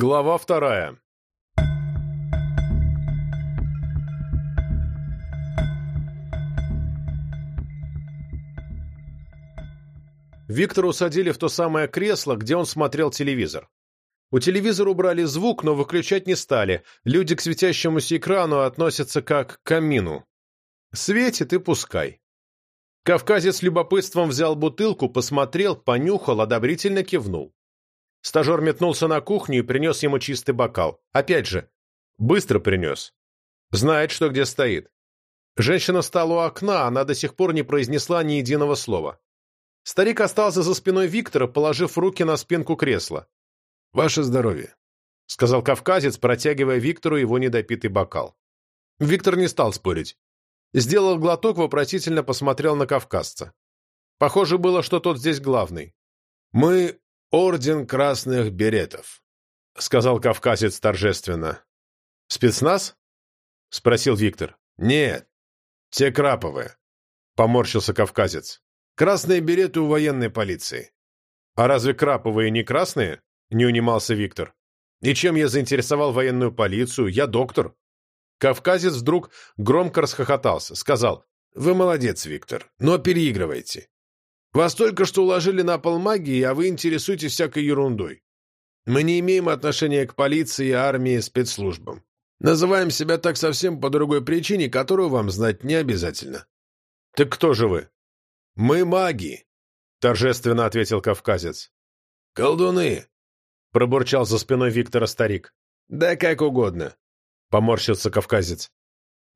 Глава вторая. Виктора усадили в то самое кресло, где он смотрел телевизор. У телевизора убрали звук, но выключать не стали. Люди к светящемуся экрану относятся как к камину. Светит и пускай. Кавказец с любопытством взял бутылку, посмотрел, понюхал, одобрительно кивнул. Стажер метнулся на кухню и принес ему чистый бокал. Опять же, быстро принес. Знает, что где стоит. Женщина стала у окна, она до сих пор не произнесла ни единого слова. Старик остался за спиной Виктора, положив руки на спинку кресла. «Ваше здоровье», — сказал кавказец, протягивая Виктору его недопитый бокал. Виктор не стал спорить. Сделал глоток, вопросительно посмотрел на кавказца. Похоже было, что тот здесь главный. «Мы «Орден красных беретов», — сказал кавказец торжественно. «Спецназ?» — спросил Виктор. «Нет, те краповые», — поморщился кавказец. «Красные береты у военной полиции». «А разве краповые не красные?» — не унимался Виктор. «И чем я заинтересовал военную полицию? Я доктор». Кавказец вдруг громко расхохотался, сказал, «Вы молодец, Виктор, но переигрывайте. Вас только что уложили на пол магии, а вы интересуетесь всякой ерундой. Мы не имеем отношения к полиции, армии, спецслужбам. Называем себя так совсем по другой причине, которую вам знать не обязательно. Так кто же вы? Мы маги, торжественно ответил кавказец. Колдуны, пробурчал за спиной Виктора старик. Да как угодно, поморщился кавказец.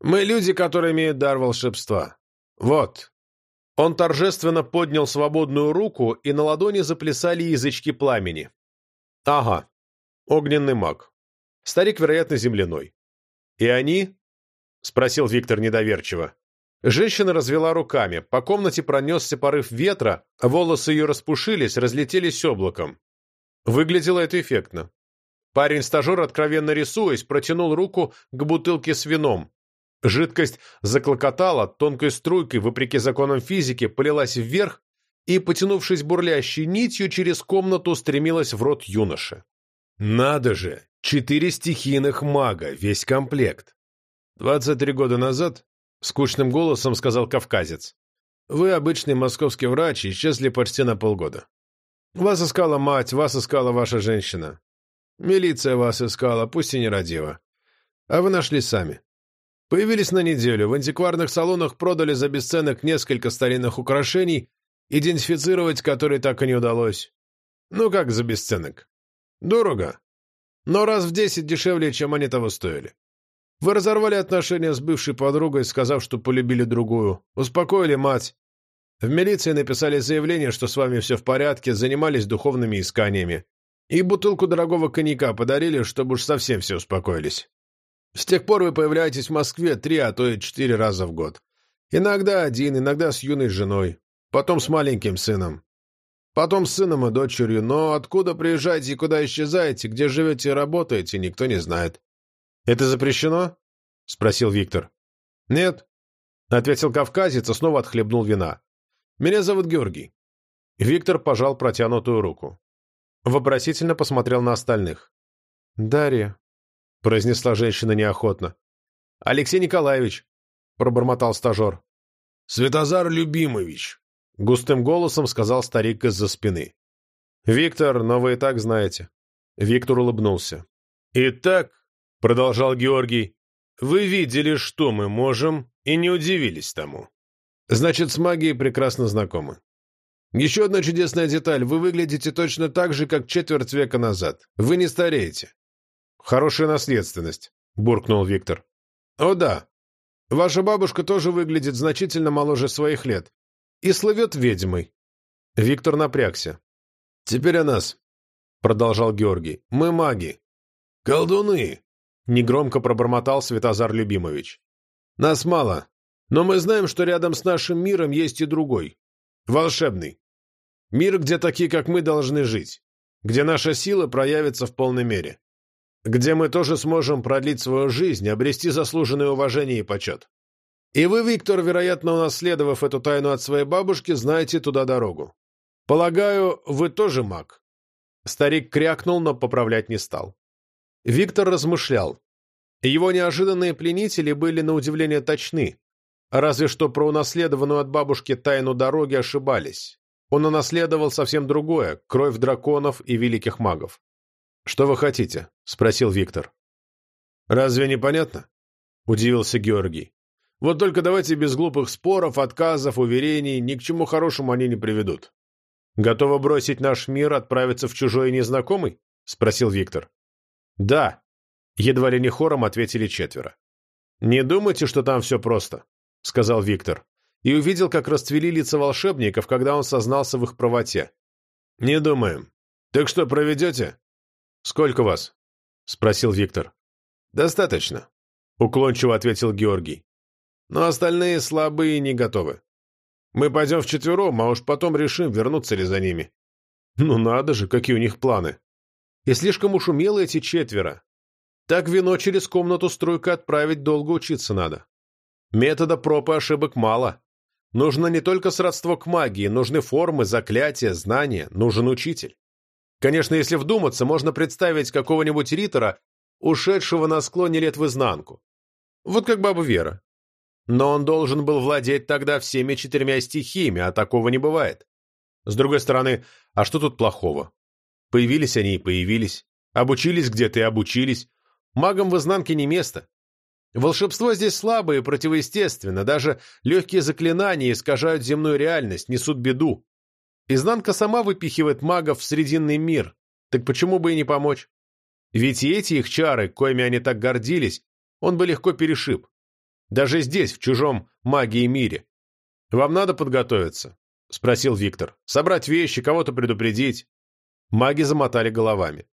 Мы люди, которые имеют дар волшебства. Вот, он торжественно поднял свободную руку, и на ладони заплясали язычки пламени. Ага, огненный маг. Старик, вероятно, земляной. И они? Спросил Виктор недоверчиво. Женщина развела руками, по комнате пронесся порыв ветра, волосы ее распушились, разлетелись облаком. Выглядело это эффектно. Парень-стажер, откровенно рисуясь, протянул руку к бутылке с вином, Жидкость заклокотала, тонкой струйкой, вопреки законам физики, полилась вверх и, потянувшись бурлящей нитью, через комнату стремилась в рот юноши. «Надо же! Четыре стихийных мага, весь комплект!» «Двадцать три года назад», — скучным голосом сказал кавказец, «вы обычный московский врач, исчезли почти на полгода. Вас искала мать, вас искала ваша женщина. Милиция вас искала, пусть и нерадиво. А вы нашли сами. Появились на неделю, в антикварных салонах продали за бесценок несколько старинных украшений, идентифицировать которые так и не удалось. Ну как за бесценок? Дорого. Но раз в десять дешевле, чем они того стоили. Вы разорвали отношения с бывшей подругой, сказав, что полюбили другую. Успокоили мать. В милиции написали заявление, что с вами все в порядке, занимались духовными исканиями. И бутылку дорогого коньяка подарили, чтобы уж совсем все успокоились. С тех пор вы появляетесь в Москве три, а то и четыре раза в год. Иногда один, иногда с юной женой, потом с маленьким сыном. Потом с сыном и дочерью, но откуда приезжаете и куда исчезаете, где живете и работаете, никто не знает. «Это запрещено?» — спросил Виктор. «Нет», — ответил кавказец и снова отхлебнул вина. «Меня зовут Георгий». Виктор пожал протянутую руку. Вопросительно посмотрел на остальных. «Дарья», — произнесла женщина неохотно. «Алексей Николаевич», — пробормотал стажер. «Светозар Любимович», — густым голосом сказал старик из-за спины. «Виктор, но вы и так знаете». Виктор улыбнулся. «Итак», — продолжал Георгий, — «вы видели, что мы можем, и не удивились тому. Значит, с магией прекрасно знакомы. Еще одна чудесная деталь. Вы выглядите точно так же, как четверть века назад. Вы не стареете. «Хорошая наследственность», — буркнул Виктор. «О да. Ваша бабушка тоже выглядит значительно моложе своих лет. И слывет ведьмой». Виктор напрягся. «Теперь о нас», — продолжал Георгий. «Мы маги». «Колдуны», — негромко пробормотал Светозар Любимович. «Нас мало, но мы знаем, что рядом с нашим миром есть и другой. Волшебный. Мир, где такие, как мы, должны жить. Где наша сила проявится в полной мере где мы тоже сможем продлить свою жизнь, обрести заслуженное уважение и почет. И вы, Виктор, вероятно, унаследовав эту тайну от своей бабушки, знаете туда дорогу. Полагаю, вы тоже маг?» Старик крякнул, но поправлять не стал. Виктор размышлял. Его неожиданные пленители были на удивление точны, разве что про унаследованную от бабушки тайну дороги ошибались. Он унаследовал совсем другое – кровь драконов и великих магов. «Что вы хотите?» – спросил Виктор. «Разве непонятно?» – удивился Георгий. «Вот только давайте без глупых споров, отказов, уверений, ни к чему хорошему они не приведут». «Готовы бросить наш мир, отправиться в чужой незнакомый?» – спросил Виктор. «Да», – едва ли не хором ответили четверо. «Не думайте, что там все просто», – сказал Виктор и увидел, как расцвели лица волшебников, когда он сознался в их правоте. «Не думаем. Так что, проведете?» «Сколько вас?» — спросил Виктор. «Достаточно», — уклончиво ответил Георгий. «Но остальные слабые не готовы. Мы пойдем вчетвером, а уж потом решим, вернуться ли за ними». «Ну надо же, какие у них планы!» «И слишком уж умелы эти четверо. Так вино через комнату струйка отправить долго учиться надо. Метода проб и ошибок мало. Нужно не только сродство к магии, нужны формы, заклятия, знания, нужен учитель. Конечно, если вдуматься, можно представить какого-нибудь ритора, ушедшего на склоне лет в изнанку. Вот как баба Вера. Но он должен был владеть тогда всеми четырьмя стихиями, а такого не бывает. С другой стороны, а что тут плохого? Появились они и появились. Обучились где-то и обучились. Магам в изнанке не место. Волшебство здесь слабое и противоестественно, даже легкие заклинания искажают земную реальность, несут беду. Изнанка сама выпихивает магов в Срединный мир, так почему бы и не помочь? Ведь и эти их чары, коими они так гордились, он бы легко перешиб. Даже здесь, в чужом магии мире. «Вам надо подготовиться?» — спросил Виктор. «Собрать вещи, кого-то предупредить?» Маги замотали головами.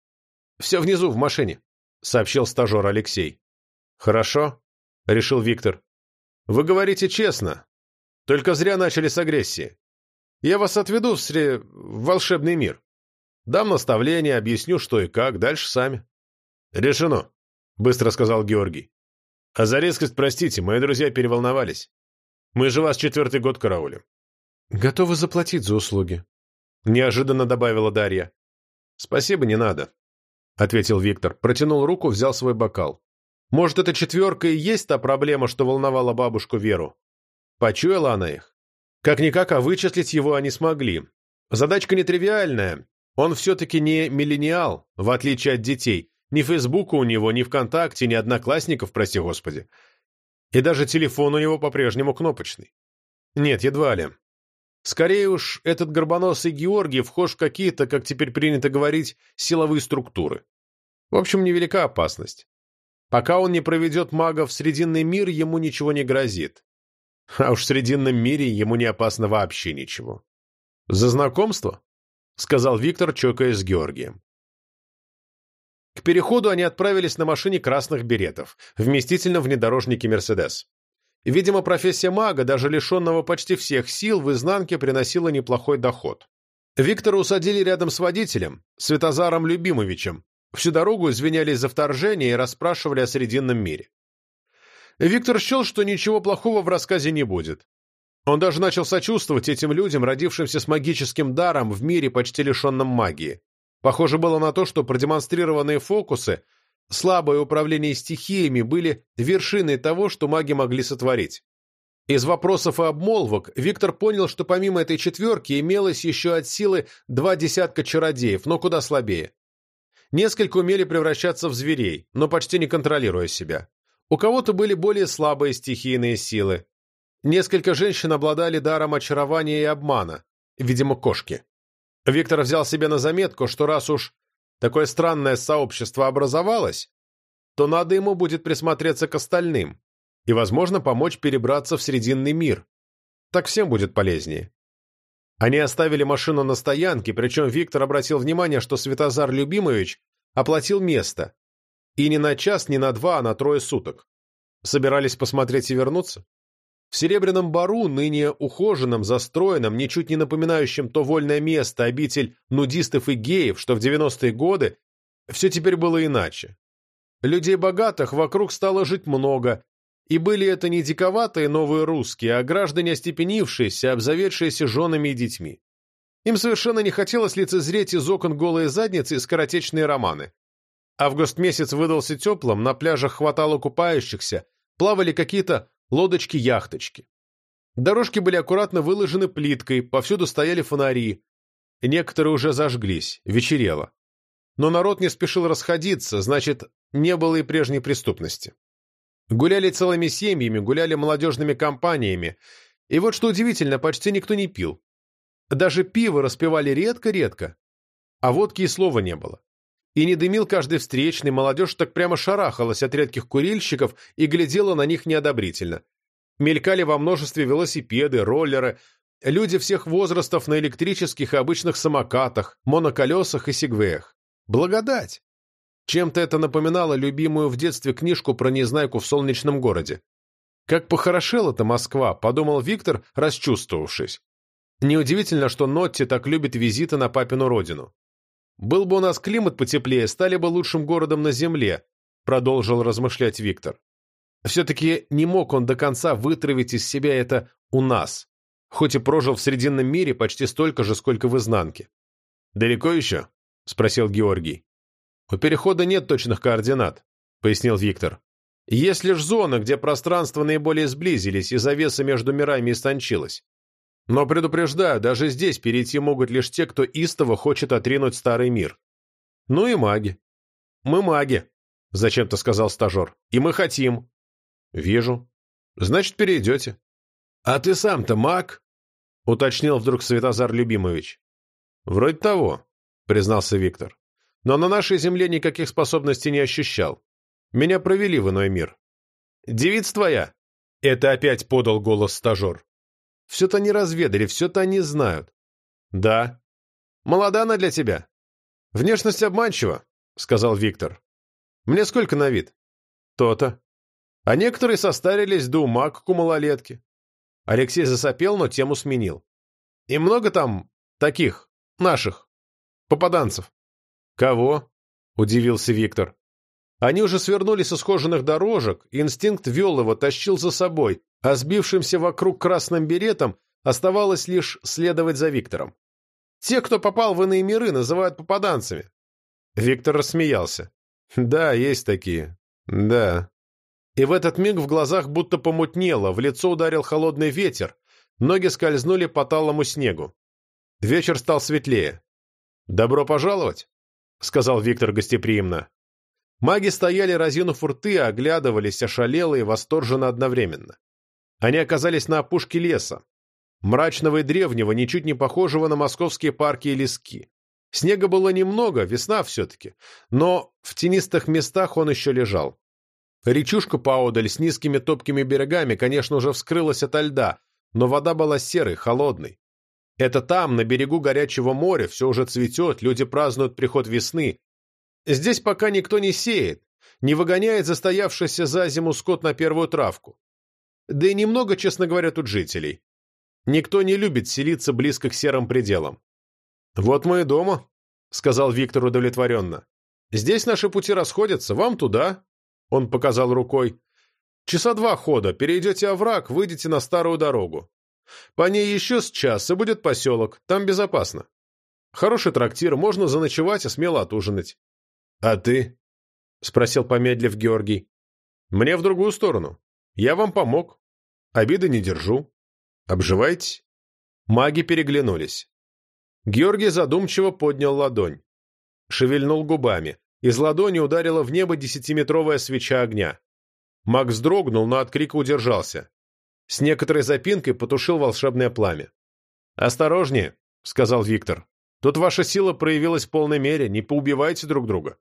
«Все внизу, в машине», — сообщил стажер Алексей. «Хорошо», — решил Виктор. «Вы говорите честно. Только зря начали с агрессии. Я вас отведу в, сре... в волшебный мир. Дам наставление, объясню, что и как, дальше сами». «Решено», — быстро сказал Георгий. «А за резкость простите, мои друзья переволновались. Мы же вас четвертый год караулим». «Готовы заплатить за услуги», — неожиданно добавила Дарья. «Спасибо, не надо», — ответил Виктор, протянул руку, взял свой бокал. Может, эта четверка и есть та проблема, что волновала бабушку Веру? Почуяла она их? Как-никак, а вычислить его они смогли. Задачка нетривиальная. Он все-таки не миллениал, в отличие от детей. Ни Фейсбука у него, ни ВКонтакте, ни Одноклассников, прости господи. И даже телефон у него по-прежнему кнопочный. Нет, едва ли. Скорее уж, этот горбоносый Георгий вхож в какие-то, как теперь принято говорить, силовые структуры. В общем, невелика опасность. Пока он не проведет мага в Срединный мир, ему ничего не грозит. А уж в Срединном мире ему не опасно вообще ничего. «За знакомство?» — сказал Виктор, чокаясь с Георгием. К переходу они отправились на машине красных беретов, вместительном внедорожнике «Мерседес». Видимо, профессия мага, даже лишенного почти всех сил, в изнанке приносила неплохой доход. Виктора усадили рядом с водителем, Светозаром Любимовичем, Всю дорогу извинялись за вторжение и расспрашивали о Срединном мире. Виктор счел, что ничего плохого в рассказе не будет. Он даже начал сочувствовать этим людям, родившимся с магическим даром в мире, почти лишенном магии. Похоже было на то, что продемонстрированные фокусы, слабое управление стихиями были вершиной того, что маги могли сотворить. Из вопросов и обмолвок Виктор понял, что помимо этой четверки имелось еще от силы два десятка чародеев, но куда слабее. Несколько умели превращаться в зверей, но почти не контролируя себя. У кого-то были более слабые стихийные силы. Несколько женщин обладали даром очарования и обмана, видимо, кошки. Виктор взял себе на заметку, что раз уж такое странное сообщество образовалось, то надо ему будет присмотреться к остальным и, возможно, помочь перебраться в Срединный мир. Так всем будет полезнее. Они оставили машину на стоянке, причем Виктор обратил внимание, что Светозар Любимович оплатил место. И не на час, не на два, а на трое суток. Собирались посмотреть и вернуться? В Серебряном Бару, ныне ухоженном, застроенном, ничуть не напоминающем то вольное место, обитель нудистов и геев, что в 90-е годы, все теперь было иначе. Людей богатых вокруг стало жить много, и были это не диковатые новые русские, а граждане остепенившиеся, обзаведшиеся женами и детьми. Им совершенно не хотелось лицезреть из окон голые задницы и скоротечные романы. Август месяц выдался теплым, на пляжах хватало купающихся, плавали какие-то лодочки-яхточки. Дорожки были аккуратно выложены плиткой, повсюду стояли фонари. Некоторые уже зажглись, вечерело. Но народ не спешил расходиться, значит, не было и прежней преступности. Гуляли целыми семьями, гуляли молодежными компаниями. И вот что удивительно, почти никто не пил. Даже пиво распивали редко-редко, а водки и слова не было. И не дымил каждый встречный, молодежь так прямо шарахалась от редких курильщиков и глядела на них неодобрительно. Мелькали во множестве велосипеды, роллеры, люди всех возрастов на электрических и обычных самокатах, моноколесах и сегвеях. Благодать! Чем-то это напоминало любимую в детстве книжку про Незнайку в солнечном городе. Как похорошела-то Москва, подумал Виктор, расчувствовавшись. Неудивительно, что Нотти так любит визиты на папину родину. «Был бы у нас климат потеплее, стали бы лучшим городом на Земле», продолжил размышлять Виктор. Все-таки не мог он до конца вытравить из себя это «у нас», хоть и прожил в Срединном мире почти столько же, сколько в изнанке. «Далеко еще?» — спросил Георгий. «У перехода нет точных координат», — пояснил Виктор. «Есть лишь зона, где пространства наиболее сблизились, и завеса между мирами истончилась. Но предупреждаю, даже здесь перейти могут лишь те, кто истово хочет отринуть старый мир. Ну и маги. Мы маги, зачем-то сказал стажер. И мы хотим. Вижу. Значит, перейдете. А ты сам-то маг? Уточнил вдруг Светозар Любимович. Вроде того, признался Виктор. Но на нашей земле никаких способностей не ощущал. Меня провели в иной мир. Девица твоя? Это опять подал голос стажер. Все-то они разведали, все-то они знают. Да. Молода она для тебя. Внешность обманчива, сказал Виктор. Мне сколько на вид? То-то. А некоторые состарились до ума, как у малолетки. Алексей засопел, но тему сменил. И много там таких, наших, попаданцев. Кого? Удивился Виктор. Они уже свернули со схоженных дорожек, инстинкт вел его, тащил за собой, а сбившимся вокруг красным беретом оставалось лишь следовать за Виктором. Те, кто попал в иные миры, называют попаданцами. Виктор рассмеялся. Да, есть такие. Да. И в этот миг в глазах будто помутнело, в лицо ударил холодный ветер, ноги скользнули по талому снегу. Вечер стал светлее. «Добро пожаловать», — сказал Виктор гостеприимно. Маги стояли, разинув рты, оглядывались, ошалелые, восторженно одновременно. Они оказались на опушке леса, мрачного и древнего, ничуть не похожего на московские парки и лески. Снега было немного, весна все-таки, но в тенистых местах он еще лежал. Речушка поодаль с низкими топкими берегами, конечно, уже вскрылась ото льда, но вода была серой, холодной. Это там, на берегу горячего моря, все уже цветет, люди празднуют приход весны. Здесь пока никто не сеет, не выгоняет застоявшийся за зиму скот на первую травку. Да и немного, честно говоря, тут жителей. Никто не любит селиться близко к серым пределам. «Вот мы и дома», — сказал Виктор удовлетворенно. «Здесь наши пути расходятся, вам туда», — он показал рукой. «Часа два хода, перейдете овраг, выйдете на старую дорогу. По ней еще с час, будет поселок, там безопасно. Хороший трактир, можно заночевать и смело отужинать». «А ты?» — спросил помедлив Георгий. «Мне в другую сторону. Я вам помог. Обиды не держу. Обживайте. Маги переглянулись. Георгий задумчиво поднял ладонь. Шевельнул губами. Из ладони ударила в небо десятиметровая свеча огня. Маг вздрогнул, но от крика удержался. С некоторой запинкой потушил волшебное пламя. «Осторожнее», — сказал Виктор. «Тут ваша сила проявилась в полной мере, не поубивайте друг друга».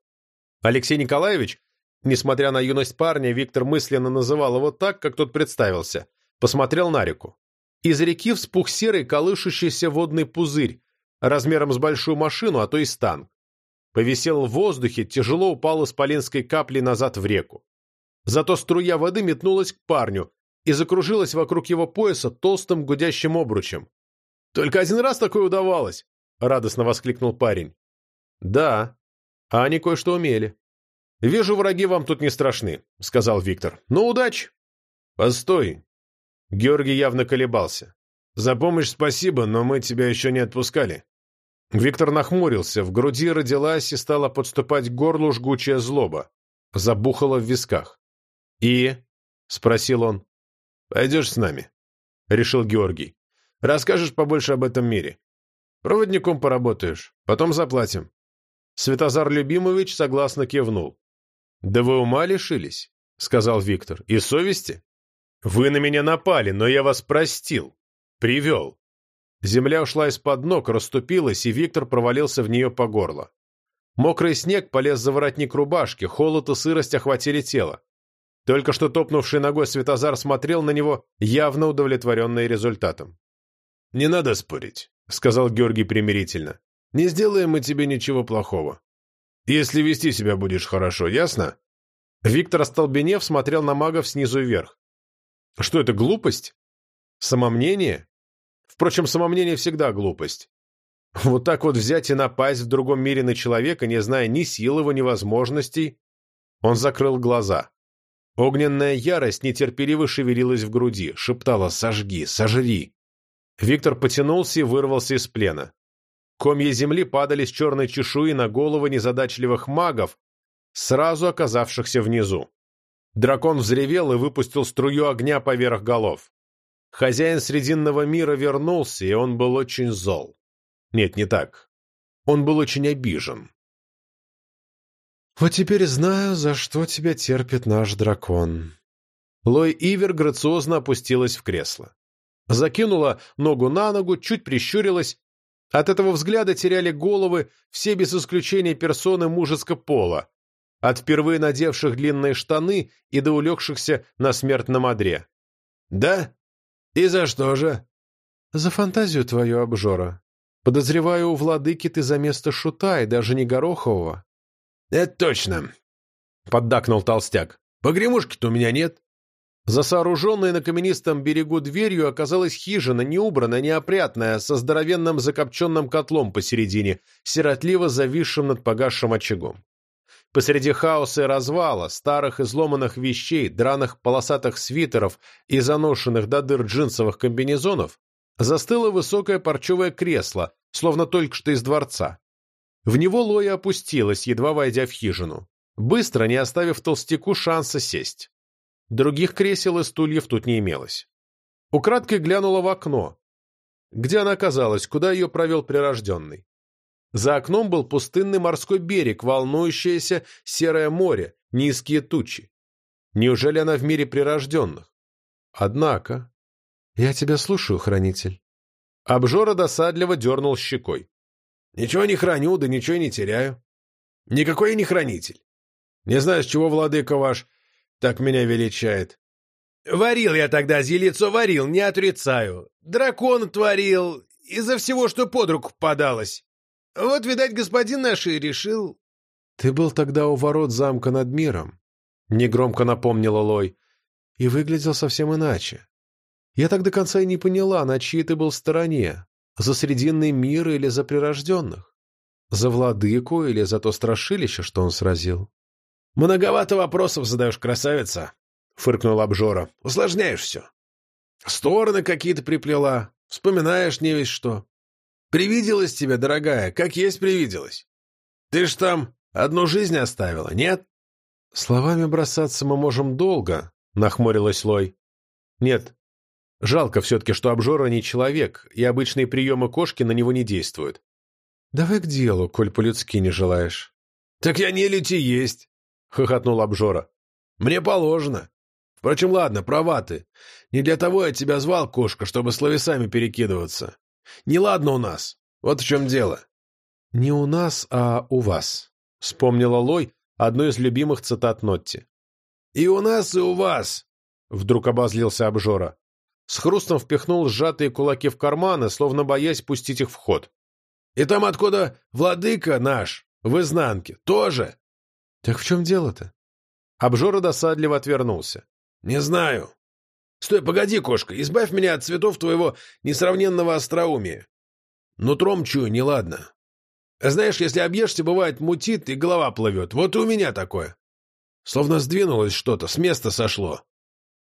Алексей Николаевич, несмотря на юность парня, Виктор мысленно называл его так, как тот представился, посмотрел на реку. Из реки вспух серый колышущийся водный пузырь, размером с большую машину, а то и стан. Повисел в воздухе, тяжело упал исполинской капли назад в реку. Зато струя воды метнулась к парню и закружилась вокруг его пояса толстым гудящим обручем. «Только один раз такое удавалось!» — радостно воскликнул парень. «Да, а они кое-что умели». «Вижу, враги вам тут не страшны», — сказал Виктор. «Ну, удачи!» «Постой, Георгий явно колебался. «За помощь спасибо, но мы тебя еще не отпускали». Виктор нахмурился, в груди родилась и стала подступать к горлу жгучая злоба. Забухала в висках. «И?» — спросил он. «Пойдешь с нами», — решил Георгий. «Расскажешь побольше об этом мире. Проводником поработаешь, потом заплатим». Светозар Любимович согласно кивнул. «Да вы ума лишились?» — сказал Виктор. «И совести? Вы на меня напали, но я вас простил. Привел». Земля ушла из-под ног, расступилась, и Виктор провалился в нее по горло. Мокрый снег полез за воротник рубашки, холод и сырость охватили тело. Только что топнувший ногой Светозар смотрел на него, явно удовлетворенный результатом. «Не надо спорить», — сказал Георгий примирительно. «Не сделаем мы тебе ничего плохого. Если вести себя будешь хорошо, ясно?» Виктор, остолбенев, смотрел на магов снизу вверх. «Что это, глупость? Самомнение? Впрочем, самомнение всегда глупость. Вот так вот взять и напасть в другом мире на человека, не зная ни сил его, ни возможностей...» Он закрыл глаза. Огненная ярость нетерпеливо шевелилась в груди, шептала «Сожги! Сожри!». Виктор потянулся и вырвался из плена. Комья земли падали с черной чешуи на головы незадачливых магов, сразу оказавшихся внизу. Дракон взревел и выпустил струю огня поверх голов. Хозяин Срединного мира вернулся, и он был очень зол. Нет, не так. Он был очень обижен. «Вот теперь знаю, за что тебя терпит наш дракон». Лой Ивер грациозно опустилась в кресло. Закинула ногу на ногу, чуть прищурилась. От этого взгляда теряли головы все без исключения персоны мужеского пола, от впервые надевших длинные штаны и до улегшихся на смертном одре. «Да? И за что же?» «За фантазию твою, обжора. Подозреваю, у владыки ты за место шута и даже не горохового, «Это точно», — поддакнул толстяк. «Погремушки-то у меня нет». За сооруженной на каменистом берегу дверью оказалась хижина, неубранная, неопрятная, со здоровенным закопченным котлом посередине, сиротливо зависшим над погасшим очагом. Посреди хаоса и развала, старых изломанных вещей, драных полосатых свитеров и заношенных до дыр джинсовых комбинезонов, застыло высокое парчевое кресло, словно только что из дворца. В него Лоя опустилась, едва войдя в хижину, быстро не оставив толстяку шанса сесть. Других кресел и стульев тут не имелось. Украдкой глянула в окно. Где она оказалась, куда ее провел прирожденный? За окном был пустынный морской берег, волнующееся серое море, низкие тучи. Неужели она в мире прирожденных? Однако... Я тебя слушаю, хранитель. Обжора досадливо дернул щекой. Ничего не храню, да ничего не теряю. Никакой я не хранитель. Не знаю, с чего владыка ваш так меня величает. Варил я тогда зелицо, варил, не отрицаю. Дракон творил, из-за всего, что под руку подалось. Вот, видать, господин наш и решил... Ты был тогда у ворот замка над миром, — негромко напомнила Лой, — и выглядел совсем иначе. Я так до конца и не поняла, на чьей ты был стороне, за Срединный мир или за прирожденных? За владыку или за то страшилище, что он сразил? «Многовато вопросов задаешь, красавица!» — фыркнул обжора. «Усложняешь все. Стороны какие-то приплела, вспоминаешь не весь что. Привиделась тебе, дорогая, как есть привиделась. Ты ж там одну жизнь оставила, нет?» «Словами бросаться мы можем долго», — нахмурилась Лой. «Нет, Жалко все-таки, что обжора не человек, и обычные приемы кошки на него не действуют. «Давай к делу, коль по-людски не желаешь». «Так я не лети есть», — хохотнул обжора. «Мне положено. Впрочем, ладно, права ты. Не для того я тебя звал, кошка, чтобы словесами перекидываться. Не ладно у нас. Вот в чем дело». «Не у нас, а у вас», — вспомнила Лой одну из любимых цитат Нотти. «И у нас, и у вас», — вдруг обозлился обжора с хрустом впихнул сжатые кулаки в карманы, словно боясь пустить их в ход. «И там, откуда владыка наш, в изнанке, тоже?» «Так в чем дело-то?» Обжора досадливо отвернулся. «Не знаю. Стой, погоди, кошка, избавь меня от цветов твоего несравненного остроумия. Нутром чую, неладно. Знаешь, если объешься, бывает мутит и голова плывет. Вот и у меня такое. Словно сдвинулось что-то, с места сошло.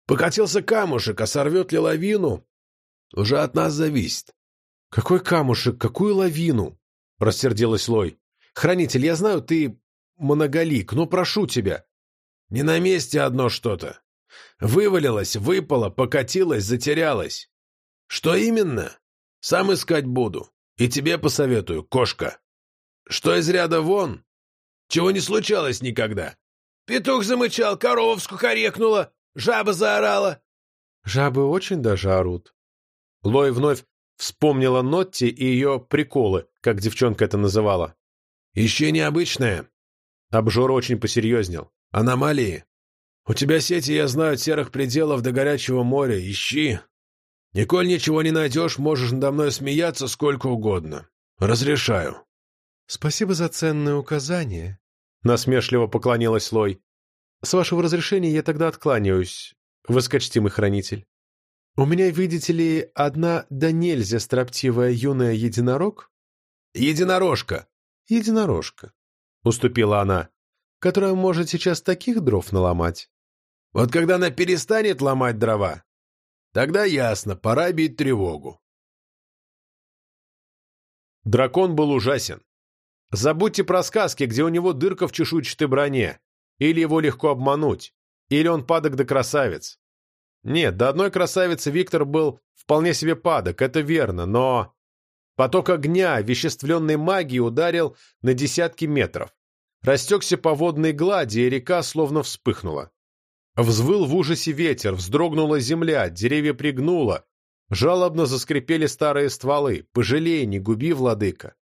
Покатился камушек, а сорвет ли лавину? Уже от нас зависит. Какой камушек? Какую лавину? — рассердилась Лой. «Хранитель, я знаю, ты многолик, но прошу тебя». «Не на месте одно что-то. Вывалилось, выпало, покатилось, затерялось. Что именно? Сам искать буду. И тебе посоветую, кошка. Что из ряда вон? Чего не случалось никогда. Петух замычал, корова вскухарекнула, жаба заорала. Жабы очень даже орут. Лой вновь вспомнила Нотти и ее приколы, как девчонка это называла. «Ищи необычное». Обжор очень посерьезнел. «Аномалии. У тебя сети, я знаю, от серых пределов до горячего моря. Ищи. И коль ничего не найдешь, можешь надо мной смеяться сколько угодно. Разрешаю». «Спасибо за ценное указание», — насмешливо поклонилась Лой. «С вашего разрешения я тогда откланяюсь, воскочтимый хранитель. У меня, видите ли, одна да нельзя строптивая юная единорог?» «Единорожка!» «Единорожка», — уступила она, «которая может сейчас таких дров наломать». «Вот когда она перестанет ломать дрова, тогда ясно, пора бить тревогу». Дракон был ужасен. Забудьте про сказки, где у него дырка в чешуйчатой броне. Или его легко обмануть. Или он падок до красавец. Нет, до одной красавицы Виктор был вполне себе падок, это верно, но... Поток огня, веществленной магии ударил на десятки метров. Растекся по водной глади, и река словно вспыхнула. Взвыл в ужасе ветер, вздрогнула земля, деревья пригнуло. Жалобно заскрипели старые стволы. «Пожалей, не губи, владыка!»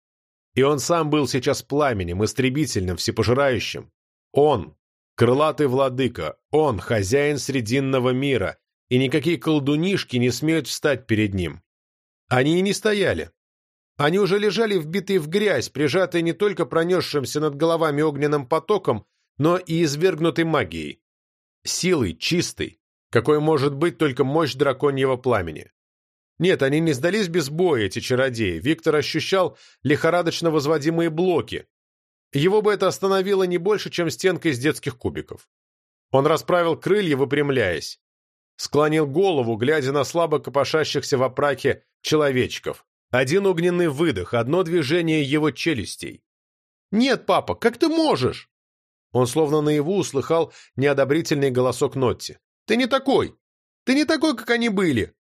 И он сам был сейчас пламенем, истребительным, всепожирающим. Он, крылатый владыка, он, хозяин Срединного мира, и никакие колдунишки не смеют встать перед ним. Они и не стояли. Они уже лежали вбитые в грязь, прижатые не только пронесшимся над головами огненным потоком, но и извергнутой магией. Силой, чистой, какой может быть только мощь драконьего пламени. Нет, они не сдались без боя, эти чародеи. Виктор ощущал лихорадочно возводимые блоки. Его бы это остановило не больше, чем стенка из детских кубиков. Он расправил крылья, выпрямляясь. Склонил голову, глядя на слабо копошащихся в опраке человечков. Один огненный выдох, одно движение его челюстей. «Нет, папа, как ты можешь?» Он словно наяву услыхал неодобрительный голосок Нотти. «Ты не такой! Ты не такой, как они были!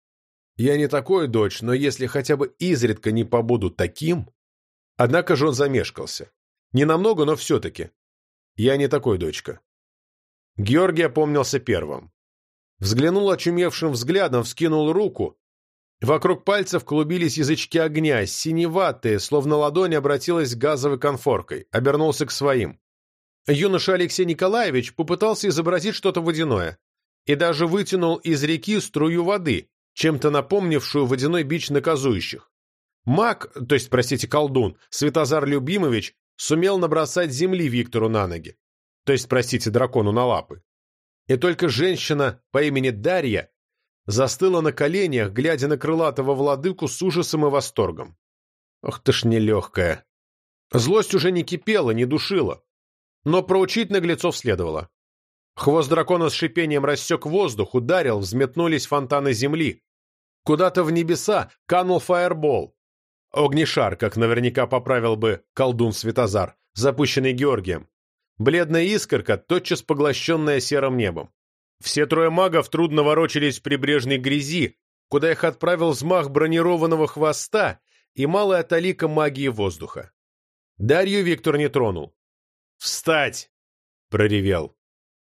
Я не такой, дочь, но если хотя бы изредка не побуду таким... Однако же он замешкался. Не намного, но все-таки. Я не такой, дочка. Георгий опомнился первым. Взглянул очумевшим взглядом, вскинул руку. Вокруг пальцев клубились язычки огня, синеватые, словно ладонь обратилась газовой конфоркой, обернулся к своим. Юноша Алексей Николаевич попытался изобразить что-то водяное и даже вытянул из реки струю воды, чем-то напомнившую водяной бич наказующих. Маг, то есть, простите, колдун, Святозар Любимович, сумел набросать земли Виктору на ноги, то есть, простите, дракону на лапы. И только женщина по имени Дарья застыла на коленях, глядя на крылатого владыку с ужасом и восторгом. Ох ты ж нелегкая. Злость уже не кипела, не душила. Но проучить наглецов следовало. Хвост дракона с шипением рассек воздух, ударил, взметнулись фонтаны земли. Куда-то в небеса канул фаербол. Огнешар, как наверняка поправил бы колдун Светозар, запущенный Георгием. Бледная искорка, тотчас поглощенная серым небом. Все трое магов трудно ворочались в прибрежной грязи, куда их отправил взмах бронированного хвоста и малая талика магии воздуха. Дарью Виктор не тронул. «Встать!» — проревел.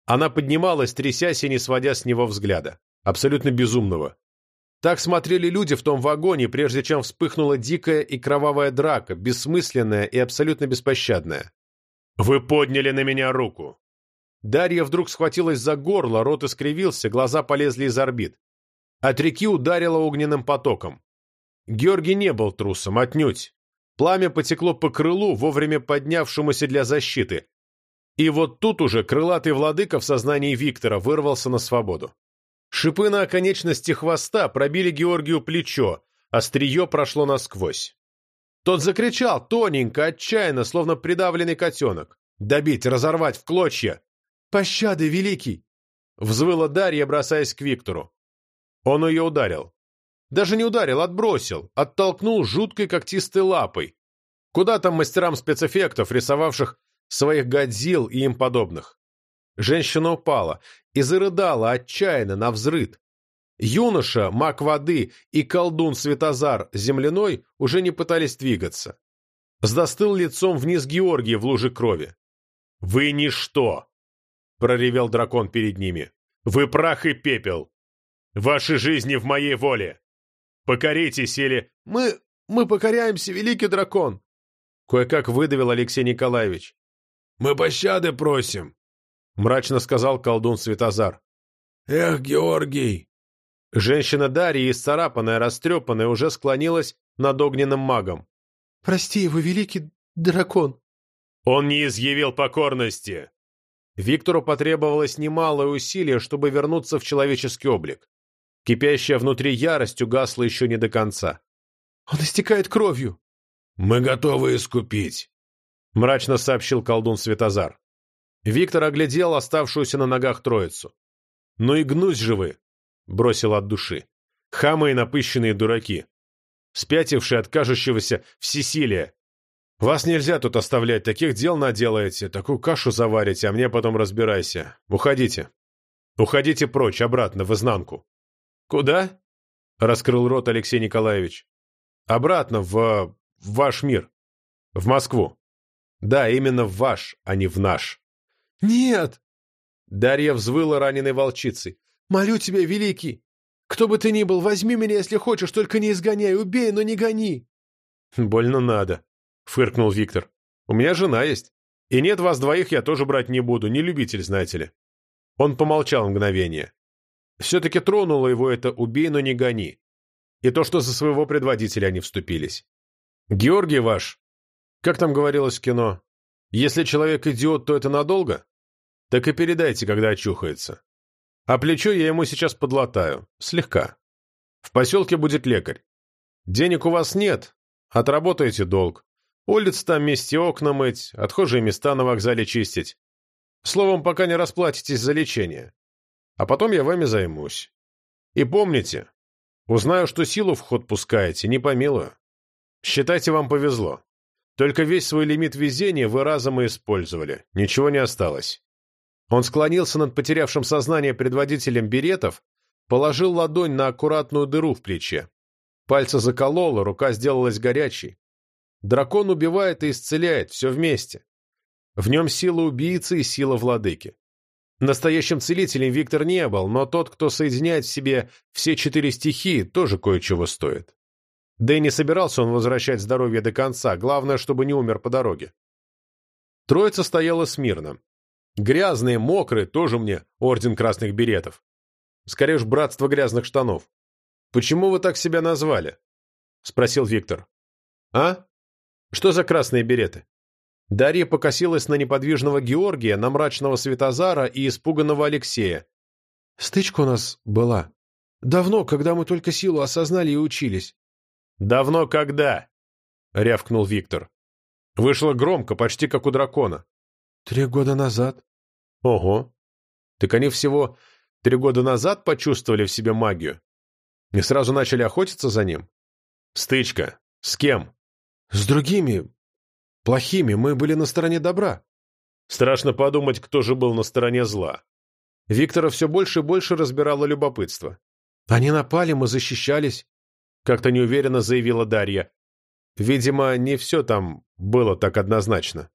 Она поднималась, трясясь и не сводя с него взгляда. Абсолютно безумного. Так смотрели люди в том вагоне, прежде чем вспыхнула дикая и кровавая драка, бессмысленная и абсолютно беспощадная. «Вы подняли на меня руку!» Дарья вдруг схватилась за горло, рот искривился, глаза полезли из орбит. От реки ударило огненным потоком. Георгий не был трусом, отнюдь. Пламя потекло по крылу, вовремя поднявшемуся для защиты. И вот тут уже крылатый владыка в сознании Виктора вырвался на свободу. Шипы на оконечности хвоста пробили Георгию плечо, острие прошло насквозь. Тот закричал, тоненько, отчаянно, словно придавленный котенок. «Добить, разорвать в клочья!» «Пощады, великий!» Взвыла Дарья, бросаясь к Виктору. Он ее ударил. Даже не ударил, отбросил, оттолкнул жуткой когтистой лапой. Куда там мастерам спецэффектов, рисовавших своих Годзилл и им подобных? Женщина упала и зарыдала отчаянно на взрыд. Юноша, маг воды и колдун Светозар земляной уже не пытались двигаться. Сдостыл лицом вниз Георгий в луже крови. «Вы ничто!» — проревел дракон перед ними. «Вы прах и пепел! Ваши жизни в моей воле! Покоритесь или...» «Мы... мы покоряемся, великий дракон!» Кое-как выдавил Алексей Николаевич. «Мы пощады просим», — мрачно сказал колдун Светозар. «Эх, Георгий!» Женщина Дарья, исцарапанная, растрепанная, уже склонилась над огненным магом. «Прости его, великий дракон!» «Он не изъявил покорности!» Виктору потребовалось немалое усилие, чтобы вернуться в человеческий облик. Кипящая внутри ярость угасла еще не до конца. «Он истекает кровью!» «Мы готовы искупить», — мрачно сообщил колдун Светозар. Виктор оглядел оставшуюся на ногах троицу. «Ну и гнусь же вы!» — бросил от души. «Хамы и напыщенные дураки! Спятившие от кажущегося всесилия! Вас нельзя тут оставлять, таких дел наделаете, такую кашу заварите, а мне потом разбирайся. Уходите. Уходите прочь, обратно, в изнанку». «Куда?» — раскрыл рот Алексей Николаевич. «Обратно, в в ваш мир. В Москву. Да, именно в ваш, а не в наш. Нет! Дарья взвыла раненой волчицей. Молю тебя, великий! Кто бы ты ни был, возьми меня, если хочешь, только не изгоняй, убей, но не гони. Больно надо, фыркнул Виктор. У меня жена есть. И нет вас двоих я тоже брать не буду, не любитель, знаете ли. Он помолчал мгновение. Все-таки тронуло его это «убей, но не гони». И то, что за своего предводителя они вступились. Георгий ваш, как там говорилось в кино, если человек идиот, то это надолго? Так и передайте, когда очухается. А плечо я ему сейчас подлатаю, слегка. В поселке будет лекарь. Денег у вас нет, отработаете долг. Улиц там мести окна мыть, отхожие места на вокзале чистить. Словом, пока не расплатитесь за лечение. А потом я вами займусь. И помните, узнаю, что силу в ход пускаете, не помилую. Считайте, вам повезло. Только весь свой лимит везения вы разом и использовали. Ничего не осталось. Он склонился над потерявшим сознание предводителем беретов, положил ладонь на аккуратную дыру в плече. Пальцы закололо, рука сделалась горячей. Дракон убивает и исцеляет, все вместе. В нем сила убийцы и сила владыки. Настоящим целителем Виктор не был, но тот, кто соединяет в себе все четыре стихии, тоже кое-чего стоит. Да и не собирался он возвращать здоровье до конца, главное, чтобы не умер по дороге. Троица стояла смирно. Грязные, мокрые, тоже мне орден красных беретов. Скорее уж, братство грязных штанов. «Почему вы так себя назвали?» — спросил Виктор. «А? Что за красные береты?» Дарья покосилась на неподвижного Георгия, на мрачного Светозара и испуганного Алексея. «Стычка у нас была. Давно, когда мы только силу осознали и учились. «Давно когда?» — рявкнул Виктор. Вышло громко, почти как у дракона. «Три года назад». «Ого! Так они всего три года назад почувствовали в себе магию? И сразу начали охотиться за ним? Стычка. С кем?» «С другими. Плохими. Мы были на стороне добра». Страшно подумать, кто же был на стороне зла. Виктора все больше и больше разбирало любопытство. «Они напали, мы защищались. Как-то неуверенно заявила Дарья. Видимо, не все там было так однозначно.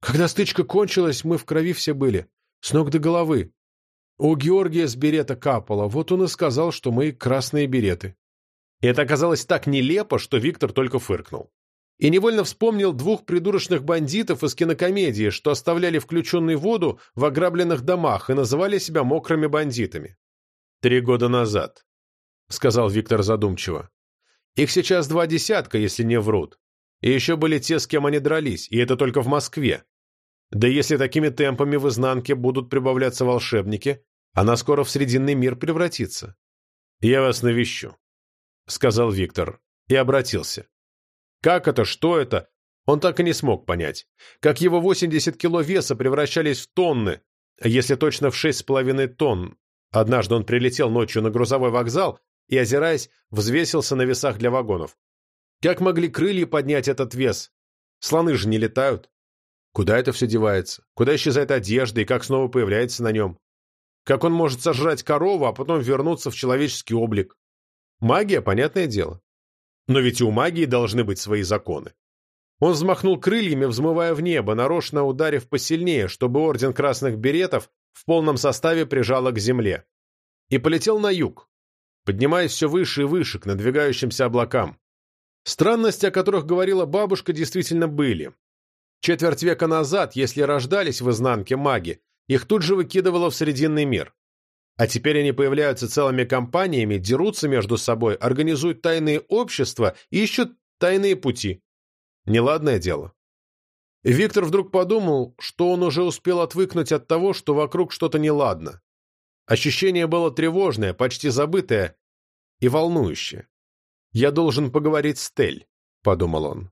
Когда стычка кончилась, мы в крови все были. С ног до головы. У Георгия с берета капало, вот он и сказал, что мы красные береты. Это оказалось так нелепо, что Виктор только фыркнул. И невольно вспомнил двух придурочных бандитов из кинокомедии, что оставляли включенную воду в ограбленных домах и называли себя мокрыми бандитами. «Три года назад», — сказал Виктор задумчиво. Их сейчас два десятка, если не врут. И еще были те, с кем они дрались, и это только в Москве. Да если такими темпами в изнанке будут прибавляться волшебники, она скоро в Срединный мир превратится. «Я вас навещу», — сказал Виктор и обратился. Как это, что это, он так и не смог понять. Как его 80 кило веса превращались в тонны, если точно в шесть с половиной тонн. Однажды он прилетел ночью на грузовой вокзал и, озираясь, взвесился на весах для вагонов. Как могли крылья поднять этот вес? Слоны же не летают. Куда это все девается? Куда исчезает одежда и как снова появляется на нем? Как он может сожрать корову, а потом вернуться в человеческий облик? Магия, понятное дело. Но ведь и у магии должны быть свои законы. Он взмахнул крыльями, взмывая в небо, нарочно ударив посильнее, чтобы Орден Красных Беретов в полном составе прижало к земле. И полетел на юг, поднимаясь все выше и выше к надвигающимся облакам. Странности, о которых говорила бабушка, действительно были. Четверть века назад, если рождались в изнанке маги, их тут же выкидывало в Срединный мир. А теперь они появляются целыми компаниями, дерутся между собой, организуют тайные общества и ищут тайные пути. Неладное дело. Виктор вдруг подумал, что он уже успел отвыкнуть от того, что вокруг что-то неладно. Ощущение было тревожное, почти забытое и волнующее. «Я должен поговорить с Тель», — подумал он.